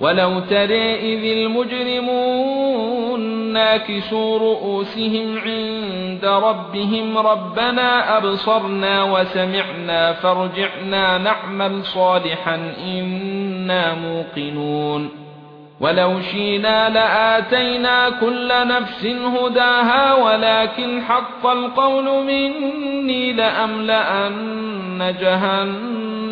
ولو ترى اذ المجرمون ناكسوا رؤوسهم عند ربهم ربنا ابصرنا وسمعنا فارجعنا نعمل صالحا إنا موقنون ولو شئنا لآتينا كل نفس هداها ولكن حق القول مني لأملأن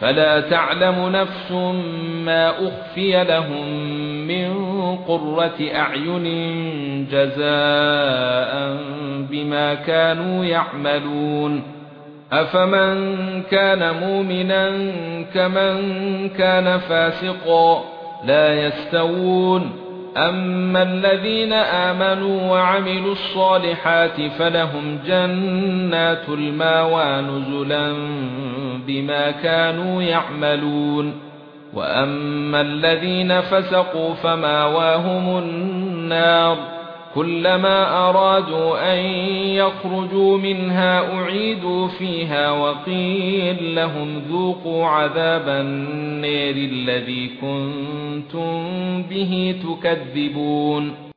فلا تعلم نفس ما أخفي لهم من قرة أعين جزاء بما كانوا يعملون. أفمن كان مؤمنا كمن كان فاسقا لا يستوون. اما الذين امنوا وعملوا الصالحات فلهم جنات الماوى نزلا بما كانوا يعملون واما الذين فسقوا فماواهم النار كلما أرادوا أن يخرجوا منها أعيدوا فيها وقيل لهم ذوقوا عذاب النار الذي كنتم به تكذبون